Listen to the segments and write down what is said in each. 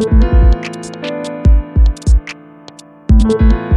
Thank you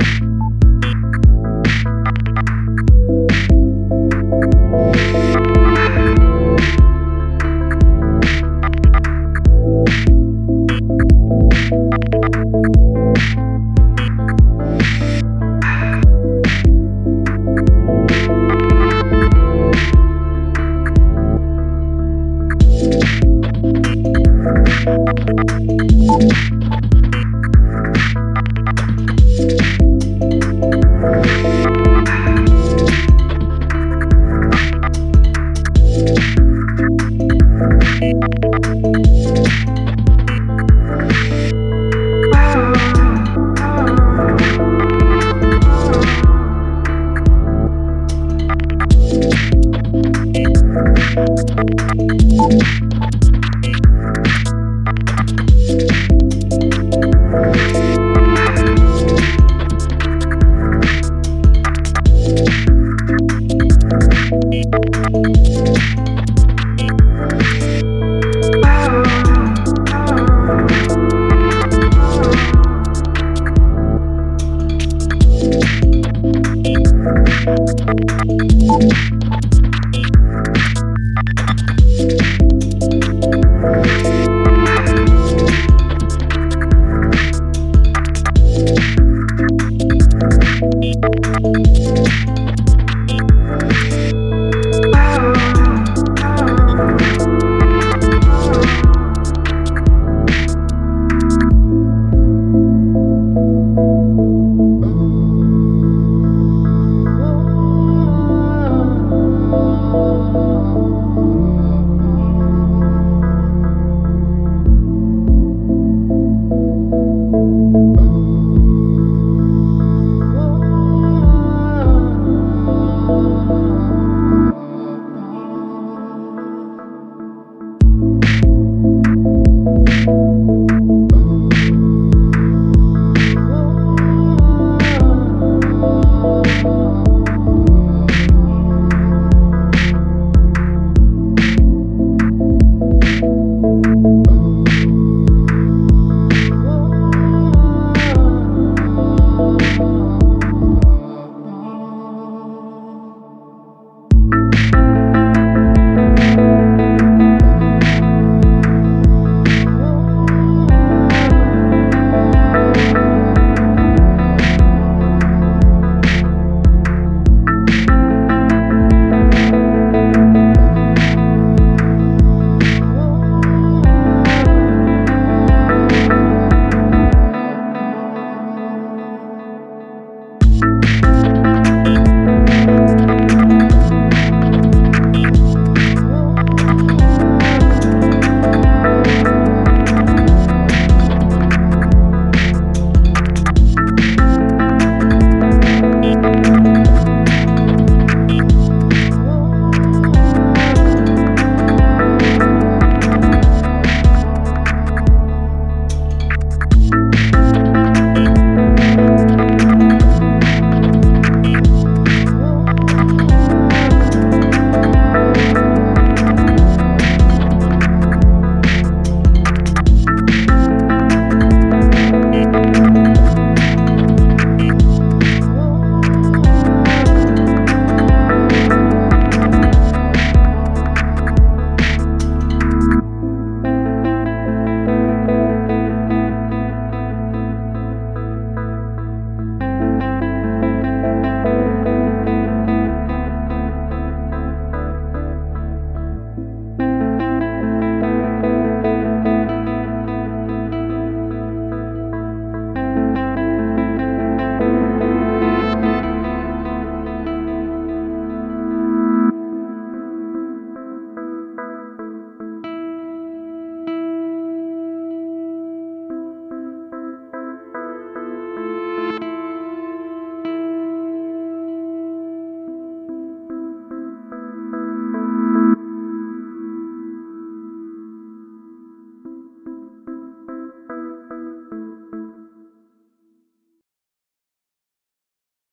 you